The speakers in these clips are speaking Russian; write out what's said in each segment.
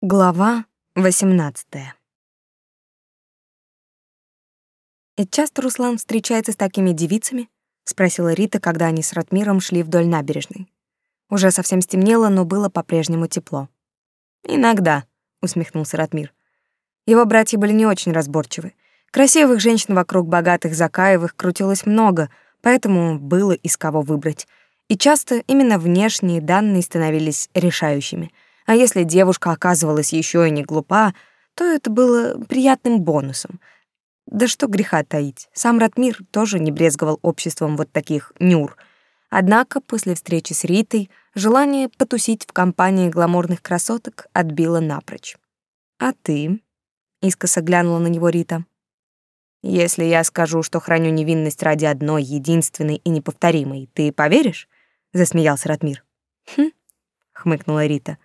Глава 18. «И часто Руслан встречается с такими девицами?» — спросила Рита, когда они с Ратмиром шли вдоль набережной. Уже совсем стемнело, но было по-прежнему тепло. «Иногда», — усмехнулся Ратмир. Его братья были не очень разборчивы. Красивых женщин вокруг богатых Закаевых крутилось много, поэтому было из кого выбрать. И часто именно внешние данные становились решающими — а если девушка оказывалась еще и не глупа, то это было приятным бонусом. Да что греха таить, сам Ратмир тоже не брезговал обществом вот таких нюр. Однако после встречи с Ритой желание потусить в компании гламурных красоток отбило напрочь. «А ты?» — искоса глянула на него Рита. «Если я скажу, что храню невинность ради одной, единственной и неповторимой, ты поверишь?» — засмеялся Ратмир. «Хм», — хмыкнула Рита.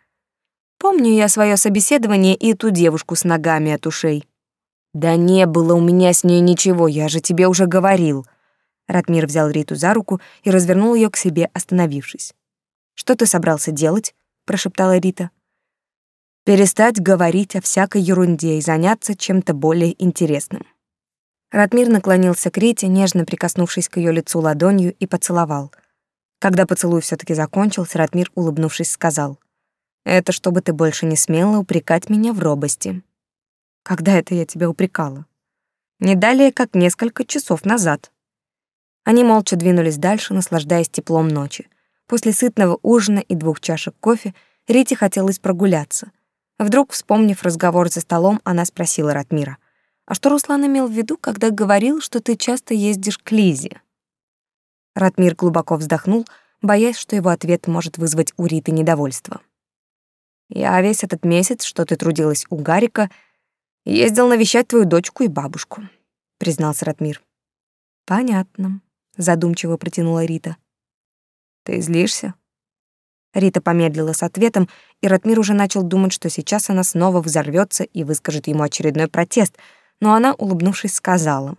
Помню я свое собеседование и ту девушку с ногами от ушей. Да не было у меня с ней ничего, я же тебе уже говорил. Ратмир взял Риту за руку и развернул ее к себе, остановившись. Что ты собрался делать? прошептала Рита. Перестать говорить о всякой ерунде и заняться чем-то более интересным. Ратмир наклонился к Рите, нежно прикоснувшись к ее лицу ладонью и поцеловал. Когда поцелуй все таки закончился, Ратмир, улыбнувшись, сказал: это чтобы ты больше не смела упрекать меня в робости. Когда это я тебя упрекала? Не далее, как несколько часов назад. Они молча двинулись дальше, наслаждаясь теплом ночи. После сытного ужина и двух чашек кофе Рите хотелось прогуляться. Вдруг, вспомнив разговор за столом, она спросила Ратмира, «А что Руслан имел в виду, когда говорил, что ты часто ездишь к Лизе?» Ратмир глубоко вздохнул, боясь, что его ответ может вызвать у Риты недовольство. Я весь этот месяц, что ты трудилась у Гарика, ездил навещать твою дочку и бабушку, признался Ратмир. Понятно, задумчиво протянула Рита. Ты злишься? Рита помедлила с ответом, и Ратмир уже начал думать, что сейчас она снова взорвется и выскажет ему очередной протест, но она, улыбнувшись, сказала: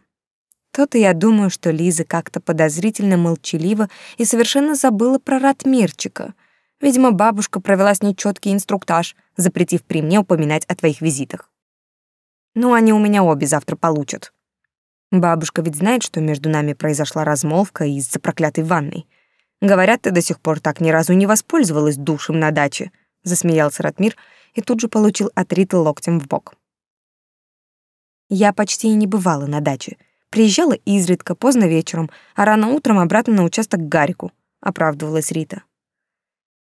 "То-то я думаю, что Лиза как-то подозрительно молчалива и совершенно забыла про Ратмирчика. Видимо, бабушка провела с ней четкий инструктаж, запретив при мне упоминать о твоих визитах. Ну, они у меня обе завтра получат. Бабушка ведь знает, что между нами произошла размолвка из-за проклятой ванной. Говорят, ты до сих пор так ни разу не воспользовалась душем на даче, засмеялся Ратмир и тут же получил от Риты локтем в бок. Я почти и не бывала на даче. Приезжала изредка, поздно вечером, а рано утром обратно на участок к Гарику, оправдывалась Рита.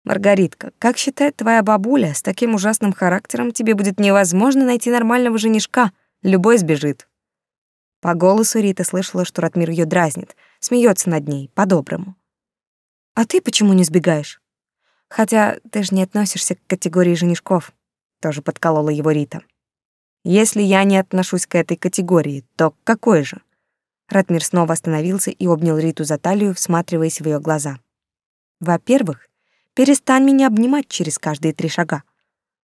Маргаритка, как считает твоя бабуля, с таким ужасным характером тебе будет невозможно найти нормального женишка, любой сбежит. По голосу Рита слышала, что Ратмир ее дразнит, смеется над ней, по-доброму. А ты почему не сбегаешь? Хотя ты же не относишься к категории женишков, тоже подколола его Рита. Если я не отношусь к этой категории, то к какой же? Ратмир снова остановился и обнял Риту за талию, всматриваясь в ее глаза. Во-первых, Перестань меня обнимать через каждые три шага.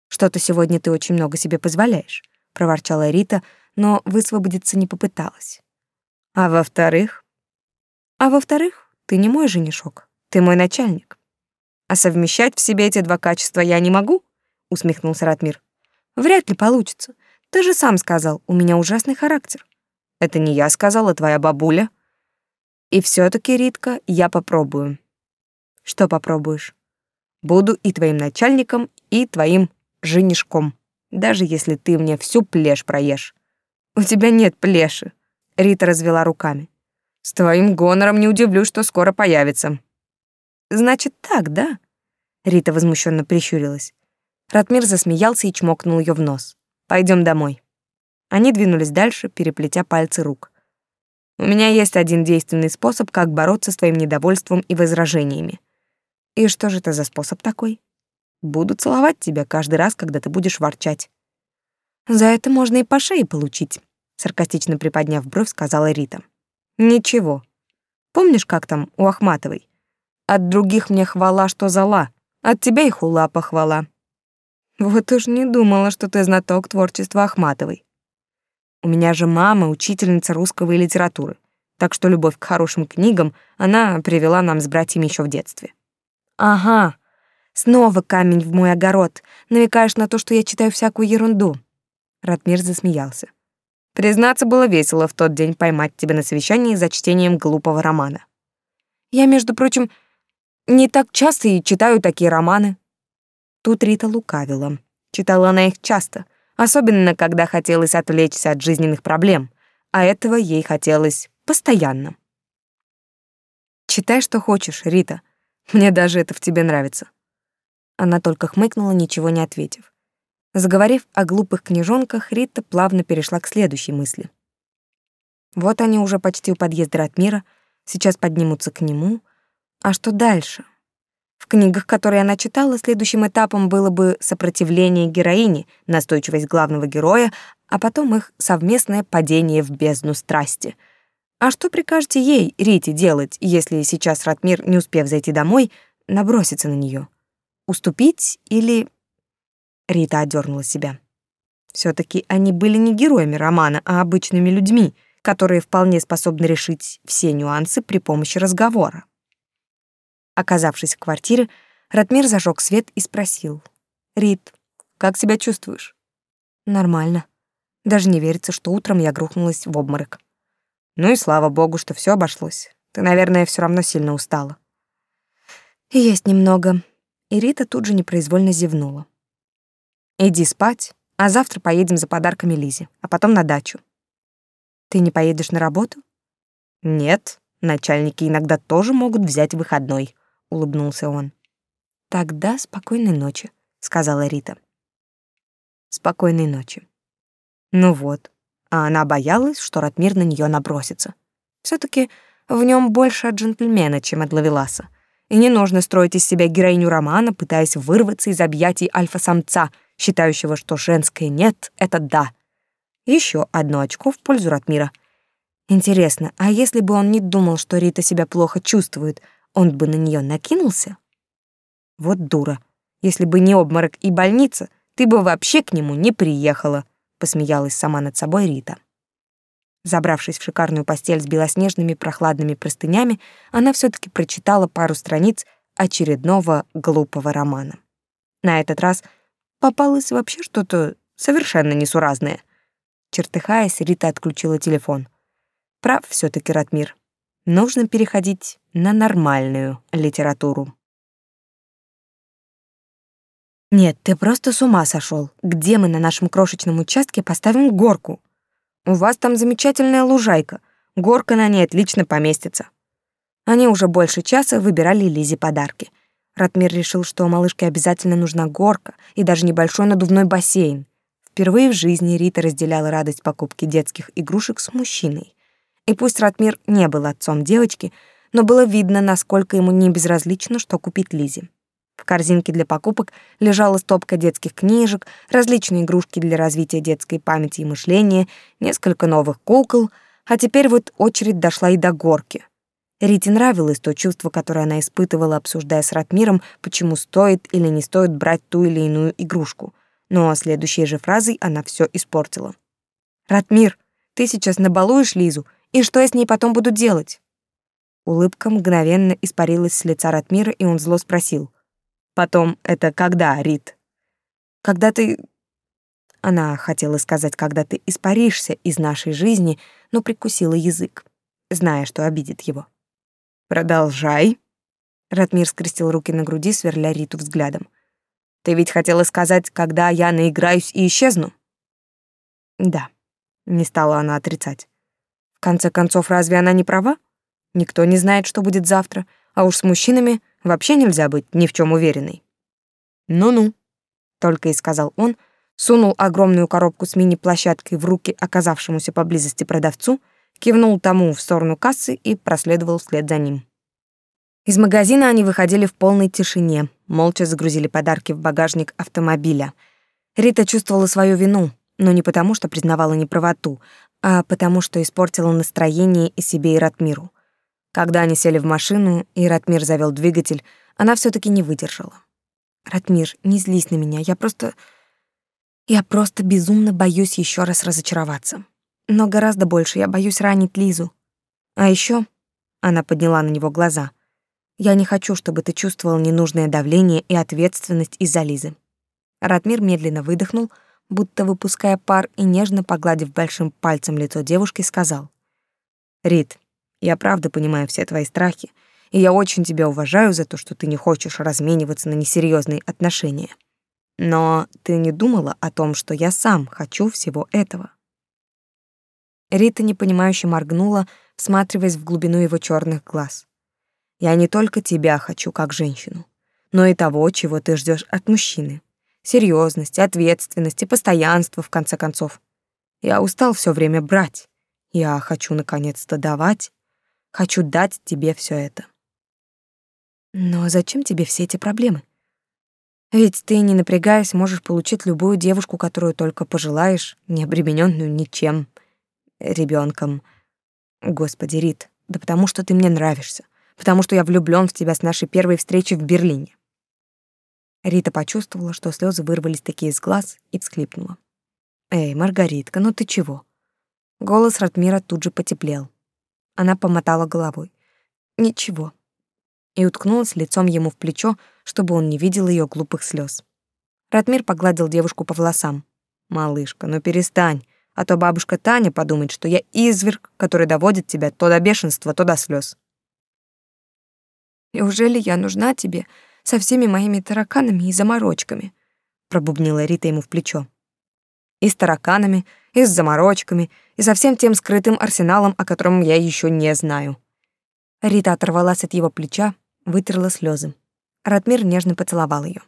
Что-то сегодня ты очень много себе позволяешь, проворчала Рита, но высвободиться не попыталась. А во-вторых? А во-вторых, ты не мой женишок, ты мой начальник. А совмещать в себе эти два качества я не могу, усмехнулся Ратмир. Вряд ли получится. Ты же сам сказал, у меня ужасный характер. Это не я сказала, твоя бабуля. И все таки Ритка, я попробую. Что попробуешь? Буду и твоим начальником, и твоим женишком, даже если ты мне всю плешь проешь. У тебя нет плеши, Рита развела руками. С твоим гонором не удивлюсь, что скоро появится. Значит так, да? Рита возмущенно прищурилась. Ратмир засмеялся и чмокнул ее в нос. Пойдем домой. Они двинулись дальше, переплетя пальцы рук. У меня есть один действенный способ, как бороться с твоим недовольством и возражениями. И что же это за способ такой? Буду целовать тебя каждый раз, когда ты будешь ворчать. За это можно и по шее получить, саркастично приподняв бровь, сказала Рита. Ничего. Помнишь, как там у Ахматовой? От других мне хвала, что зала, от тебя и хула похвала. Вот уж не думала, что ты знаток творчества Ахматовой. У меня же мама учительница русского и литературы, так что любовь к хорошим книгам она привела нам с братьями еще в детстве. Ага. Снова камень в мой огород. Намекаешь на то, что я читаю всякую ерунду. Ратмир засмеялся. Признаться, было весело в тот день поймать тебя на совещании за чтением глупого романа. Я, между прочим, не так часто и читаю такие романы. Тут Рита лукавила. Читала она их часто, особенно когда хотелось отвлечься от жизненных проблем, а этого ей хотелось постоянно. Читай, что хочешь, Рита. Мне даже это в тебе нравится. Она только хмыкнула, ничего не ответив. Заговорив о глупых книжонках, Рита плавно перешла к следующей мысли. Вот они уже почти у подъезда Ратмира, сейчас поднимутся к нему. А что дальше? В книгах, которые она читала, следующим этапом было бы сопротивление героини, настойчивость главного героя, а потом их совместное падение в бездну страсти. А что прикажете ей, Рите, делать, если сейчас Ратмир, не успев зайти домой, набросится на нее? Уступить или... Рита одернула себя. все таки они были не героями романа, а обычными людьми, которые вполне способны решить все нюансы при помощи разговора. Оказавшись в квартире, Ратмир зажег свет и спросил. «Рит, как себя чувствуешь?» «Нормально. Даже не верится, что утром я грохнулась в обморок». «Ну и слава богу, что все обошлось. Ты, наверное, все равно сильно устала». «Есть немного». И Рита тут же непроизвольно зевнула. «Иди спать, а завтра поедем за подарками Лизе, а потом на дачу». «Ты не поедешь на работу?» «Нет, начальники иногда тоже могут взять выходной», улыбнулся он. Тогда спокойной ночи, сказала Рита. Спокойной ночи. Ну вот. А она боялась, что Ратмир на нее набросится. все таки в нем больше от джентльмена, чем от лавеласа. И не нужно строить из себя героиню романа, пытаясь вырваться из объятий альфа-самца, считающего, что женское «нет» — это «да». Еще одно очко в пользу Ратмира. Интересно, а если бы он не думал, что Рита себя плохо чувствует, он бы на нее накинулся? Вот дура. Если бы не обморок и больница, ты бы вообще к нему не приехала, посмеялась сама над собой Рита. Забравшись в шикарную постель с белоснежными прохладными простынями, она все таки прочитала пару страниц очередного глупого романа. На этот раз попалось вообще что-то совершенно несуразное. Чертыхаясь, Рита отключила телефон. Прав все таки Ратмир. Нужно переходить на нормальную литературу. Нет, ты просто с ума сошел. Где мы на нашем крошечном участке поставим горку? У вас там замечательная лужайка. Горка на ней отлично поместится. Они уже больше часа выбирали Лизе подарки. Ратмир решил, что малышке обязательно нужна горка и даже небольшой надувной бассейн. Впервые в жизни Рита разделяла радость покупки детских игрушек с мужчиной. И пусть Ратмир не был отцом девочки, но было видно, насколько ему не безразлично, что купить Лизе. В корзинке для покупок лежала стопка детских книжек, различные игрушки для развития детской памяти и мышления, несколько новых кукол, а теперь вот очередь дошла и до горки. Рите нравилось то чувство, которое она испытывала, обсуждая с Ратмиром, почему стоит или не стоит брать ту или иную игрушку. Но следующей же фразой она все испортила. «Ратмир, ты сейчас набалуешь Лизу, и что я с ней потом буду делать?» Улыбка мгновенно испарилась с лица Ратмира, и он зло спросил. «Потом это когда, Рит?» «Когда ты...» Она хотела сказать, когда ты испаришься из нашей жизни, но прикусила язык, зная, что обидит его. «Продолжай». Ратмир скрестил руки на груди, сверля Риту взглядом. «Ты ведь хотела сказать, когда я наиграюсь и исчезну?» «Да», — не стала она отрицать. «В конце концов, разве она не права?» Никто не знает, что будет завтра, а уж с мужчинами вообще нельзя быть ни в чем уверенной. «Ну-ну», — только и сказал он, сунул огромную коробку с мини-площадкой в руки оказавшемуся поблизости продавцу, кивнул тому в сторону кассы и проследовал вслед за ним. Из магазина они выходили в полной тишине, молча загрузили подарки в багажник автомобиля. Рита чувствовала свою вину, но не потому, что признавала неправоту, а потому, что испортила настроение и себе, и Ратмиру. Когда они сели в машину, и Ратмир завел двигатель, она все таки не выдержала. «Ратмир, не злись на меня, я просто... Я просто безумно боюсь еще раз разочароваться. Но гораздо больше я боюсь ранить Лизу. А еще она подняла на него глаза. Я не хочу, чтобы ты чувствовал ненужное давление и ответственность из-за Лизы. Ратмир медленно выдохнул, будто выпуская пар, и нежно погладив большим пальцем лицо девушки, сказал: "Рит, я правда понимаю все твои страхи, и я очень тебя уважаю за то, что ты не хочешь размениваться на несерьезные отношения. Но ты не думала о том, что я сам хочу всего этого?" Рита непонимающе моргнула, всматриваясь в глубину его черных глаз. Я не только тебя хочу как женщину, но и того, чего ты ждешь от мужчины. Серьезности, ответственности, постоянства, в конце концов. Я устал все время брать. Я хочу наконец-то давать. Хочу дать тебе все это. Но зачем тебе все эти проблемы? Ведь ты, не напрягаясь, можешь получить любую девушку, которую только пожелаешь, не обремененную ничем, ребенком. Господи, Рит, да потому что ты мне нравишься потому что я влюблён в тебя с нашей первой встречи в Берлине. Рита почувствовала, что слезы вырвались такие из глаз, и всхлипнула. Эй, Маргаритка, ну ты чего? Голос Ратмира тут же потеплел. Она помотала головой. Ничего. И уткнулась лицом ему в плечо, чтобы он не видел её глупых слёз. Ратмир погладил девушку по волосам. Малышка, ну перестань, а то бабушка Таня подумает, что я изверг, который доводит тебя то до бешенства, то до слёз. Неужели я нужна тебе со всеми моими тараканами и заморочками?» пробубнила Рита ему в плечо. «И с тараканами, и с заморочками, и со всем тем скрытым арсеналом, о котором я еще не знаю». Рита оторвалась от его плеча, вытерла слезы. Ратмир нежно поцеловал ее.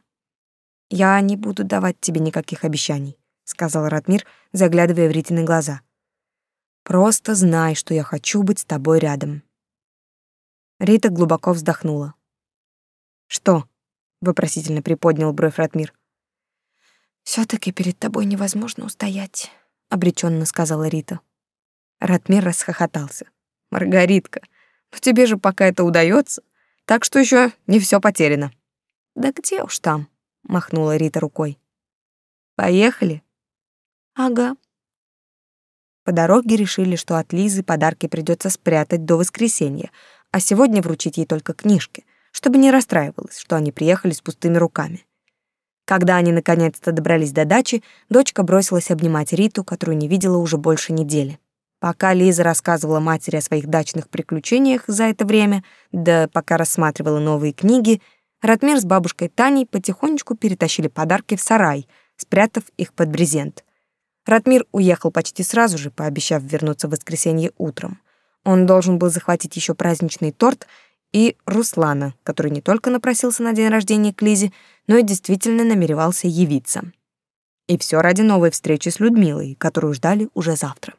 «Я не буду давать тебе никаких обещаний», — сказал Ратмир, заглядывая в Ритины глаза. «Просто знай, что я хочу быть с тобой рядом. Рита глубоко вздохнула. «Что?» — вопросительно приподнял бровь Ратмир. все таки перед тобой невозможно устоять», — обреченно сказала Рита. Ратмир расхохотался. «Маргаритка, ну тебе же пока это удается, так что еще не все потеряно». «Да где уж там?» — махнула Рита рукой. «Поехали?» «Ага». По дороге решили, что от Лизы подарки придется спрятать до воскресенья, а сегодня вручить ей только книжки, чтобы не расстраивалась, что они приехали с пустыми руками. Когда они наконец-то добрались до дачи, дочка бросилась обнимать Риту, которую не видела уже больше недели. Пока Лиза рассказывала матери о своих дачных приключениях за это время, да пока рассматривала новые книги, Ратмир с бабушкой Таней потихонечку перетащили подарки в сарай, спрятав их под брезент. Ратмир уехал почти сразу же, пообещав вернуться в воскресенье утром. Он должен был захватить еще праздничный торт и Руслана, который не только напросился на день рождения к Лизе, но и действительно намеревался явиться. И все ради новой встречи с Людмилой, которую ждали уже завтра.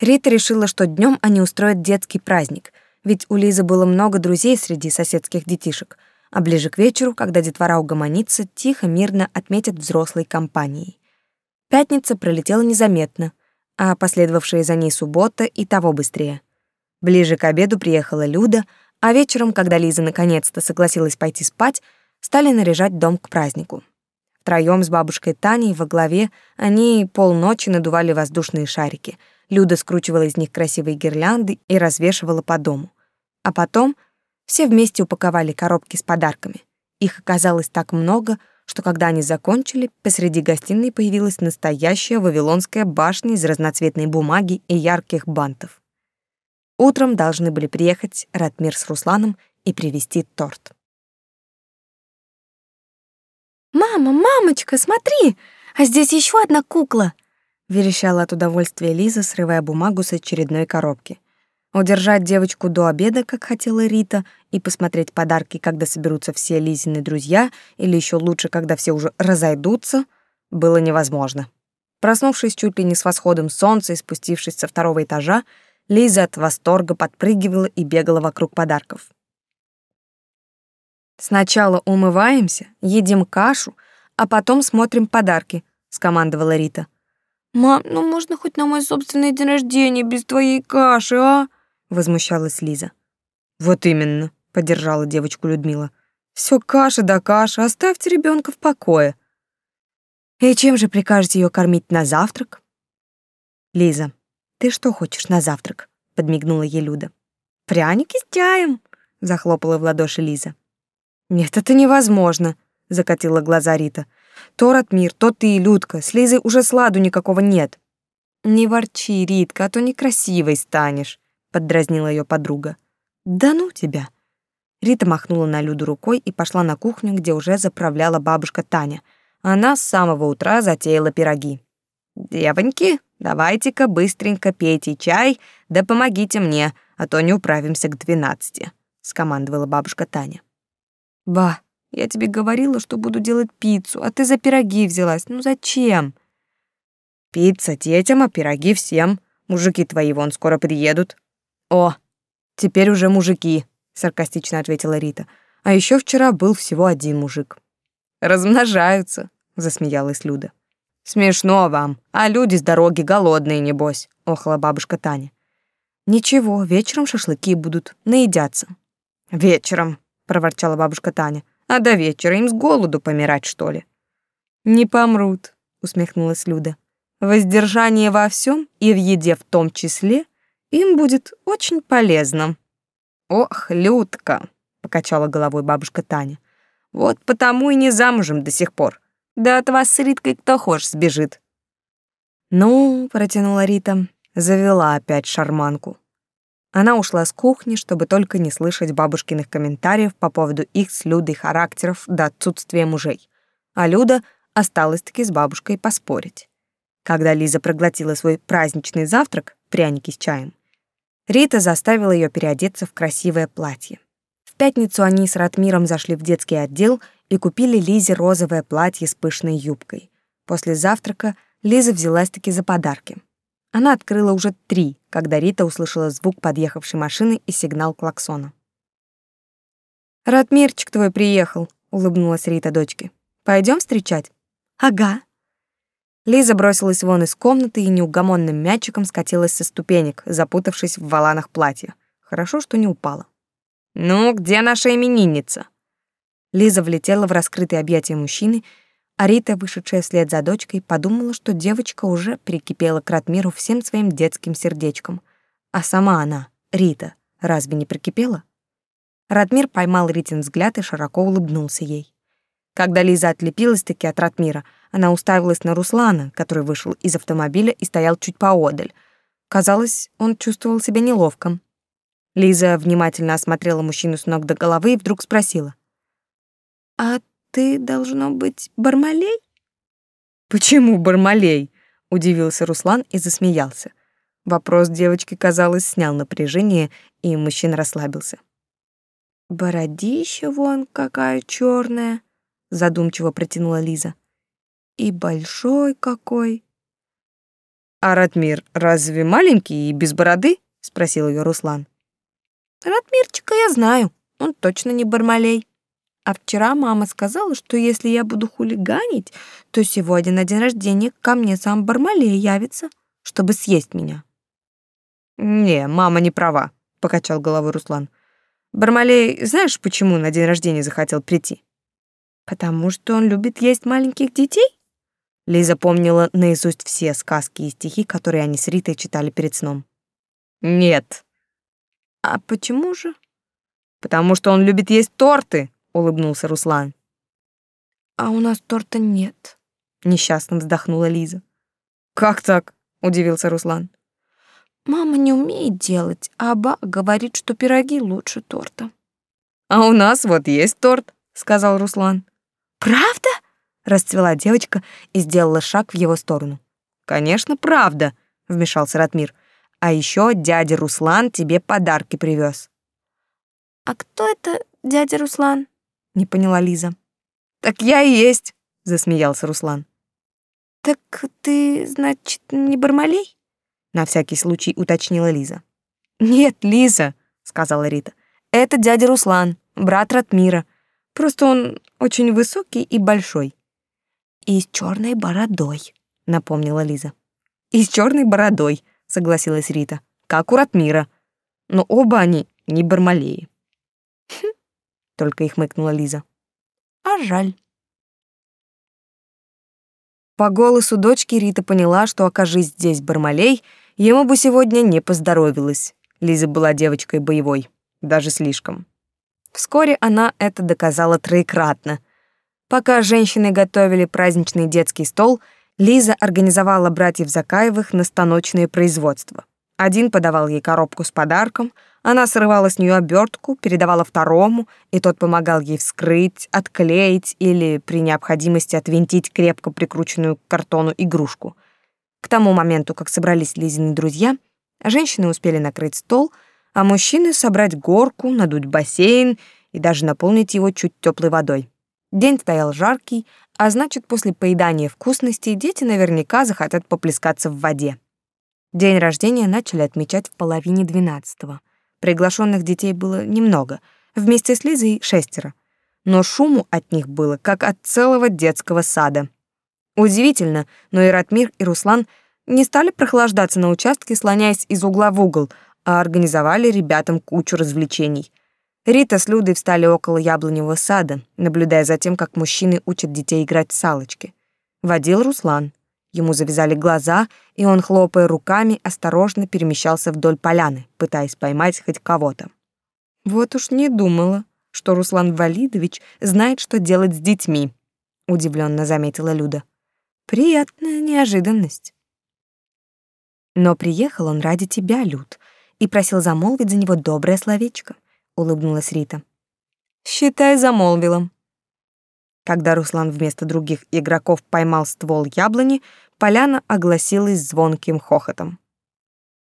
Рита решила, что днем они устроят детский праздник, ведь у Лизы было много друзей среди соседских детишек, а ближе к вечеру, когда детвора угомонится, тихо, мирно отметят взрослой компанией. Пятница пролетела незаметно, а последовавшая за ней суббота и того быстрее. Ближе к обеду приехала Люда, а вечером, когда Лиза наконец-то согласилась пойти спать, стали наряжать дом к празднику. Втроём с бабушкой Таней во главе они полночи надували воздушные шарики. Люда скручивала из них красивые гирлянды и развешивала по дому. А потом все вместе упаковали коробки с подарками. Их оказалось так много, что когда они закончили, посреди гостиной появилась настоящая вавилонская башня из разноцветной бумаги и ярких бантов. Утром должны были приехать Ратмир с Русланом и привезти торт. «Мама, мамочка, смотри! А здесь еще одна кукла!» — верещала от удовольствия Лиза, срывая бумагу с очередной коробки. Удержать девочку до обеда, как хотела Рита, и посмотреть подарки, когда соберутся все Лизины друзья, или еще лучше, когда все уже разойдутся, было невозможно. Проснувшись чуть ли не с восходом солнца и спустившись со второго этажа, Лиза от восторга подпрыгивала и бегала вокруг подарков. «Сначала умываемся, едим кашу, а потом смотрим подарки», — скомандовала Рита. «Мам, ну можно хоть на мой собственный день рождения без твоей каши, а?» возмущалась Лиза. Вот именно, поддержала девочку Людмила. Все каша да каша, оставьте ребенка в покое. И чем же прикажете ее кормить на завтрак? Лиза, ты что хочешь на завтрак? подмигнула ей Люда. Пряники с чаем, захлопала в ладоши Лиза. Нет, это невозможно, закатила глаза Рита. То Ратмир, то ты, Людка, с Лизой уже сладу никакого нет. Не ворчи, Ритка, а то некрасивой станешь, поддразнила ее подруга. Да ну тебя. Рита махнула на Люду рукой и пошла на кухню, где уже заправляла бабушка Таня. Она с самого утра затеяла пироги. «Девоньки, давайте-ка быстренько пейте чай, да помогите мне, а то не управимся к двенадцати», — скомандовала бабушка Таня. «Ба, я тебе говорила, что буду делать пиццу, а ты за пироги взялась. Ну зачем?» «Пицца детям, а пироги всем. Мужики твои вон скоро приедут». «О, теперь уже мужики», саркастично ответила Рита. А еще вчера был всего один мужик. Размножаются, засмеялась Люда. Смешно вам, а люди с дороги голодные небось, охла бабушка Таня. Ничего, вечером шашлыки будут, наедятся. Вечером, проворчала бабушка Таня. А до вечера им с голоду помирать, что ли? Не помрут, усмехнулась Люда. Воздержание во всем и в еде в том числе им будет очень полезно. Ох, Людка, покачала головой бабушка Таня. Вот потому и не замужем до сих пор. Да от вас с Риткой кто хочешь сбежит. Ну, протянула Рита, завела опять шарманку. Она ушла с кухни, чтобы только не слышать бабушкиных комментариев по поводу их с Людой характеров до отсутствия мужей. А Люда осталась-таки с бабушкой поспорить. Когда Лиза проглотила свой праздничный завтрак, пряники с чаем, Рита заставила ее переодеться в красивое платье. В пятницу они с Ратмиром зашли в детский отдел и купили Лизе розовое платье с пышной юбкой. После завтрака Лиза взялась-таки за подарки. Она открыла уже три, когда Рита услышала звук подъехавшей машины и сигнал клаксона. «Ратмирчик твой приехал», — улыбнулась Рита дочке. Пойдем встречать?» «Ага», Лиза бросилась вон из комнаты и неугомонным мячиком скатилась со ступенек, запутавшись в воланах платья. Хорошо, что не упала. «Ну, где наша именинница?» Лиза влетела в раскрытые объятия мужчины, а Рита, вышедшая вслед за дочкой, подумала, что девочка уже прикипела к Ратмиру всем своим детским сердечком. А сама она, Рита, разве не прикипела? Ратмир поймал Ритин взгляд и широко улыбнулся ей. Когда Лиза отлепилась-таки от Ратмира, она уставилась на Руслана, который вышел из автомобиля и стоял чуть поодаль. Казалось, он чувствовал себя неловко. Лиза внимательно осмотрела мужчину с ног до головы и вдруг спросила. «А ты, должно быть, Бармалей?» «Почему Бармалей?» — удивился Руслан и засмеялся. Вопрос девочки, казалось, снял напряжение, и мужчина расслабился. «Бородища вон какая черная, задумчиво протянула Лиза. И большой какой. А Ратмир разве маленький и без бороды? спросил ее Руслан. Ратмирчика я знаю, он точно не Бармалей. А вчера мама сказала, что если я буду хулиганить, то сегодня на день рождения ко мне сам Бармалей явится, чтобы съесть меня. Не, мама не права, покачал головой Руслан. Бармалей, знаешь, почему на день рождения захотел прийти? Потому что он любит есть маленьких детей? Лиза помнила наизусть все сказки и стихи, которые они с Ритой читали перед сном. Нет. А почему же? Потому что он любит есть торты, улыбнулся Руслан. А у нас торта нет, несчастно вздохнула Лиза. Как так? удивился Руслан. Мама не умеет делать, а Аба говорит, что пироги лучше торта. А у нас вот есть торт, сказал Руслан. «Правда?» — расцвела девочка и сделала шаг в его сторону. «Конечно, правда», — вмешался Ратмир. «А еще дядя Руслан тебе подарки привез». «А кто это дядя Руслан?» — не поняла Лиза. «Так я и есть», — засмеялся Руслан. «Так ты, значит, не Бармалей?» — на всякий случай уточнила Лиза. «Нет, Лиза», — сказала Рита. «Это дядя Руслан, брат Ратмира. Просто он очень высокий и большой. И с черной бородой, напомнила Лиза. И с черной бородой, согласилась Рита. Как у Ратмира. Но оба они не Бармалеи. Только их мыкнула Лиза. А жаль. По голосу дочки Рита поняла, что окажись здесь Бармалей, ему бы сегодня не поздоровилось. Лиза была девочкой боевой, даже слишком. Вскоре она это доказала троекратно. Пока женщины готовили праздничный детский стол, Лиза организовала братьев Закаевых на станочное производство. Один подавал ей коробку с подарком, она срывала с нее обертку, передавала второму, и тот помогал ей вскрыть, отклеить или при необходимости отвинтить крепко прикрученную к картону игрушку. К тому моменту, как собрались Лизины друзья, женщины успели накрыть стол, а мужчины собрать горку, надуть бассейн и даже наполнить его чуть теплой водой. День стоял жаркий, а значит, после поедания вкусностей дети наверняка захотят поплескаться в воде. День рождения начали отмечать в половине двенадцатого. Приглашенных детей было немного, вместе с Лизой шестеро. Но шуму от них было, как от целого детского сада. Удивительно, но и Ратмир, и Руслан не стали прохлаждаться на участке, слоняясь из угла в угол, а организовали ребятам кучу развлечений. Рита с Людой встали около яблоневого сада, наблюдая за тем, как мужчины учат детей играть в салочки. Водил Руслан. Ему завязали глаза, и он, хлопая руками, осторожно перемещался вдоль поляны, пытаясь поймать хоть кого-то. Вот уж не думала, что Руслан Валидович знает, что делать с детьми, удивленно заметила Люда. Приятная неожиданность. Но приехал он ради тебя, Люд, и просил замолвить за него доброе словечко, улыбнулась Рита. Считай, замолвила. Когда Руслан вместо других игроков поймал ствол яблони, поляна огласилась звонким хохотом.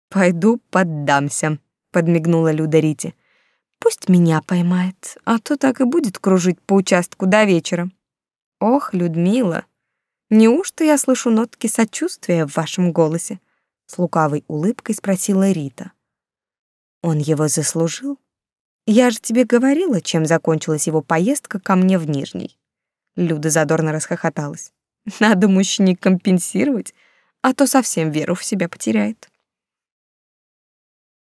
«Пойду поддамся», — подмигнула Люда Рите. «Пусть меня поймает, а то так и будет кружить по участку до вечера». «Ох, Людмила, неужто я слышу нотки сочувствия в вашем голосе?» С лукавой улыбкой спросила Рита. «Он его заслужил? Я же тебе говорила, чем закончилась его поездка ко мне в Нижний». Люда задорно расхохоталась. Надо мужчине компенсировать, а то совсем веру в себя потеряет.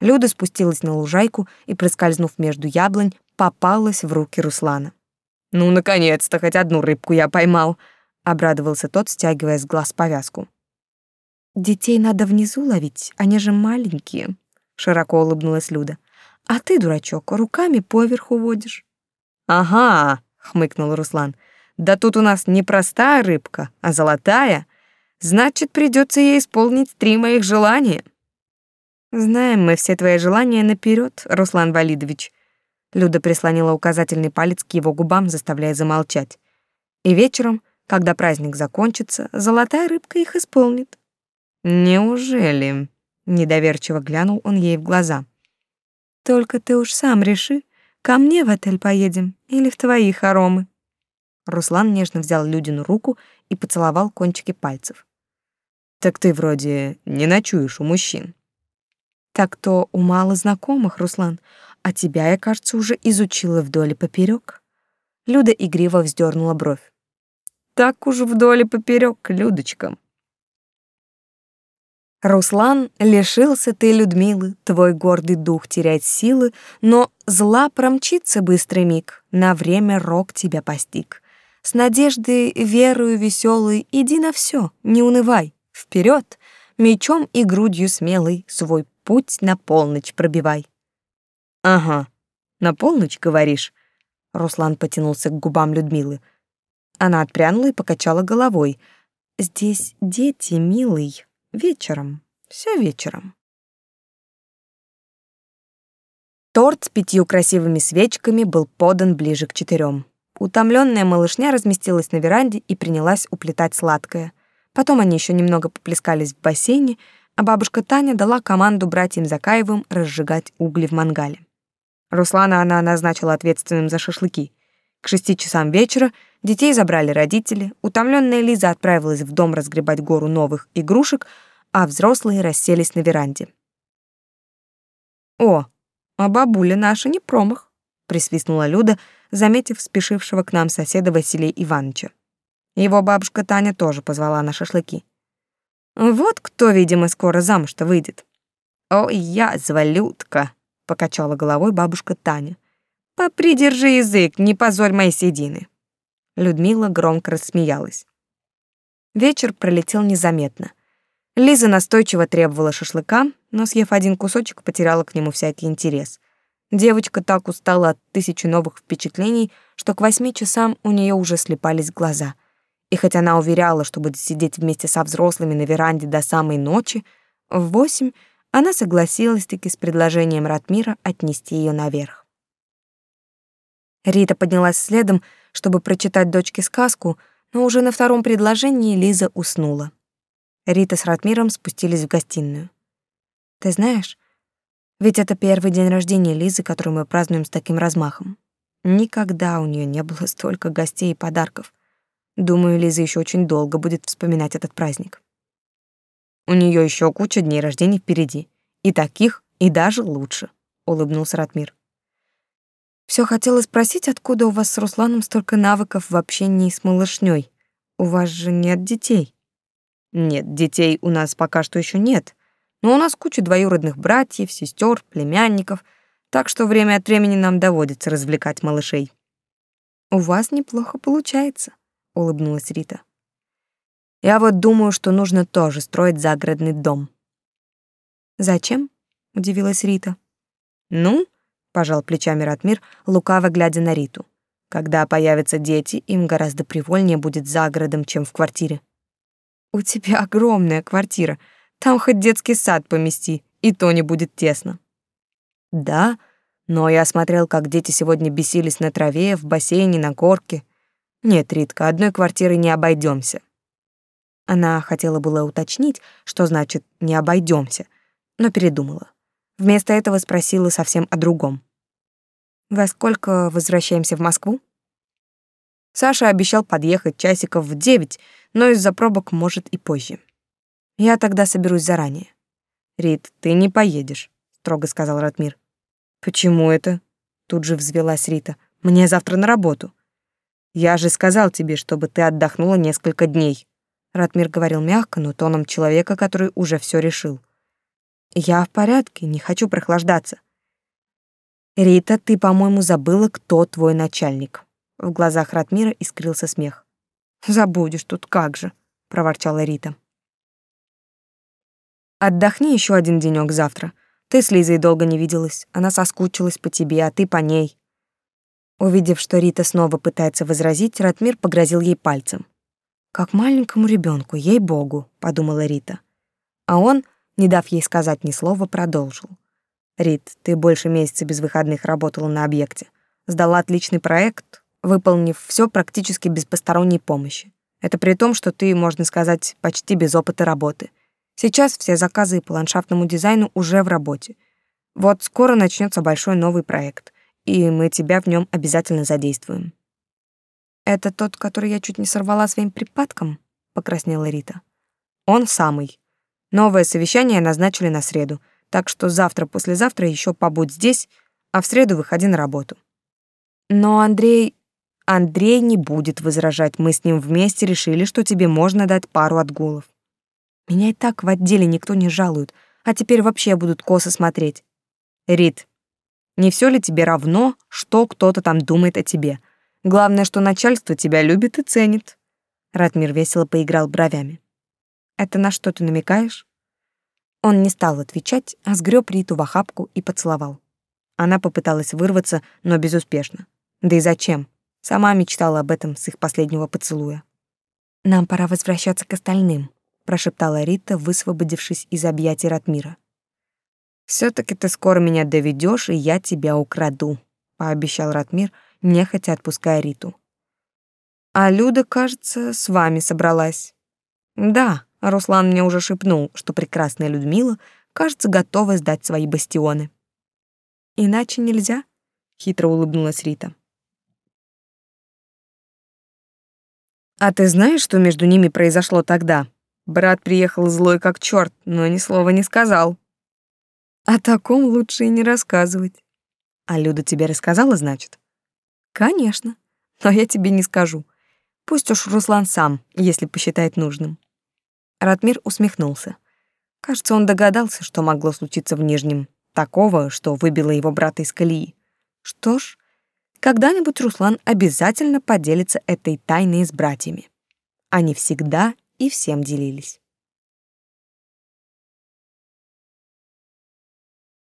Люда спустилась на лужайку и, проскользнув между яблонь, попалась в руки Руслана. «Ну, наконец-то, хоть одну рыбку я поймал!» — обрадовался тот, стягивая с глаз повязку. «Детей надо внизу ловить, они же маленькие», — широко улыбнулась Люда. «А ты, дурачок, руками поверху водишь». «Ага», — хмыкнул Руслан, — да тут у нас не простая рыбка, а золотая. Значит, придется ей исполнить три моих желания. Знаем мы все твои желания наперед, Руслан Валидович. Люда прислонила указательный палец к его губам, заставляя замолчать. И вечером, когда праздник закончится, золотая рыбка их исполнит. Неужели? Недоверчиво глянул он ей в глаза. Только ты уж сам реши, ко мне в отель поедем или в твои хоромы. Руслан нежно взял Людину руку и поцеловал кончики пальцев. «Так ты вроде не ночуешь у мужчин». «Так то у мало знакомых, Руслан, а тебя я, кажется, уже изучила вдоль и поперек. Люда игриво вздернула бровь. «Так уж вдоль и поперек, Людочка». Руслан, лишился ты, Людмилы, твой гордый дух терять силы, но зла промчится быстрый миг, на время рок тебя постиг. С надеждой, верою веселой иди на все, не унывай, вперед, мечом и грудью смелой свой путь на полночь пробивай. Ага, на полночь, говоришь? Руслан потянулся к губам Людмилы. Она отпрянула и покачала головой. Здесь дети, милый, вечером, все вечером. Торт с пятью красивыми свечками был подан ближе к четырем. Утомленная малышня разместилась на веранде и принялась уплетать сладкое. Потом они еще немного поплескались в бассейне, а бабушка Таня дала команду братьям Закаевым разжигать угли в мангале. Руслана она назначила ответственным за шашлыки. К шести часам вечера детей забрали родители, утомленная Лиза отправилась в дом разгребать гору новых игрушек, а взрослые расселись на веранде. «О, а бабуля наша не промах», — присвистнула Люда, — заметив спешившего к нам соседа Василия Ивановича. Его бабушка Таня тоже позвала на шашлыки. Вот кто, видимо, скоро замуж-то выйдет. Ой, я звалютка, покачала головой бабушка Таня. Попридержи язык, не позорь мои седины. Людмила громко рассмеялась. Вечер пролетел незаметно. Лиза настойчиво требовала шашлыка, но, съев один кусочек, потеряла к нему всякий интерес. Девочка так устала от тысячи новых впечатлений, что к восьми часам у нее уже слепались глаза. И хоть она уверяла, что будет сидеть вместе со взрослыми на веранде до самой ночи, в восемь она согласилась-таки с предложением Ратмира отнести ее наверх. Рита поднялась следом, чтобы прочитать дочке сказку, но уже на втором предложении Лиза уснула. Рита с Ратмиром спустились в гостиную. «Ты знаешь, ведь это первый день рождения Лизы, который мы празднуем с таким размахом. Никогда у нее не было столько гостей и подарков. Думаю, Лиза еще очень долго будет вспоминать этот праздник. У нее еще куча дней рождения впереди. И таких, и даже лучше», — улыбнулся Ратмир. Все хотела спросить, откуда у вас с Русланом столько навыков в общении с малышней. У вас же нет детей. Нет, детей у нас пока что еще нет. Но у нас куча двоюродных братьев, сестер, племянников, так что время от времени нам доводится развлекать малышей. У вас неплохо получается, улыбнулась Рита. Я вот думаю, что нужно тоже строить загородный дом. Зачем? удивилась Рита. Ну, пожал плечами Ратмир, лукаво глядя на Риту. Когда появятся дети, им гораздо привольнее будет за городом, чем в квартире. У тебя огромная квартира. Там хоть детский сад помести, и то не будет тесно. Да, но я смотрел, как дети сегодня бесились на траве, в бассейне, на горке. Нет, Ритка, одной квартиры не обойдемся. Она хотела было уточнить, что значит «не обойдемся», но передумала. Вместо этого спросила совсем о другом. «Во сколько возвращаемся в Москву?» Саша обещал подъехать часиков в девять, но из-за пробок может и позже. Я тогда соберусь заранее. Рит, ты не поедешь, строго сказал Ратмир. Почему это? Тут же взвелась Рита. Мне завтра на работу. Я же сказал тебе, чтобы ты отдохнула несколько дней. Ратмир говорил мягко, но тоном человека, который уже все решил. Я в порядке, не хочу прохлаждаться. Рита, ты, по-моему, забыла, кто твой начальник. В глазах Ратмира искрился смех. Забудешь тут как же, проворчала Рита. Отдохни еще один денек завтра. Ты с Лизой долго не виделась. Она соскучилась по тебе, а ты по ней. Увидев, что Рита снова пытается возразить, Ратмир погрозил ей пальцем. Как маленькому ребенку, ей-богу, подумала Рита. А он не дав ей сказать ни слова, продолжил. «Рит, ты больше месяца без выходных работала на объекте. Сдала отличный проект, выполнив все практически без посторонней помощи. Это при том, что ты, можно сказать, почти без опыта работы. Сейчас все заказы по ландшафтному дизайну уже в работе. Вот скоро начнется большой новый проект, и мы тебя в нем обязательно задействуем». «Это тот, который я чуть не сорвала своим припадком?» — покраснела Рита. «Он самый. Новое совещание назначили на среду, так что завтра-послезавтра еще побудь здесь, а в среду выходи на работу. Но Андрей... Андрей не будет возражать, мы с ним вместе решили, что тебе можно дать пару отгулов. Меня и так в отделе никто не жалует, а теперь вообще будут косо смотреть. Рит, не все ли тебе равно, что кто-то там думает о тебе? Главное, что начальство тебя любит и ценит. Ратмир весело поиграл бровями. Это на что ты намекаешь? Он не стал отвечать, а сгреб Риту в охапку и поцеловал. Она попыталась вырваться, но безуспешно. Да и зачем? Сама мечтала об этом с их последнего поцелуя. «Нам пора возвращаться к остальным», — прошептала Рита, высвободившись из объятий Ратмира. все таки ты скоро меня доведешь, и я тебя украду», — пообещал Ратмир, нехотя отпуская Риту. «А Люда, кажется, с вами собралась». «Да», Руслан мне уже шепнул, что прекрасная Людмила, кажется, готова сдать свои бастионы. Иначе нельзя, хитро улыбнулась Рита. А ты знаешь, что между ними произошло тогда? Брат приехал злой как черт, но ни слова не сказал. О таком лучше и не рассказывать. А Люда тебе рассказала, значит? Конечно, но я тебе не скажу. Пусть уж Руслан сам, если посчитает нужным. Ратмир усмехнулся. Кажется, он догадался, что могло случиться в Нижнем, такого, что выбило его брата из колеи. Что ж, когда-нибудь Руслан обязательно поделится этой тайной с братьями. Они всегда и всем делились.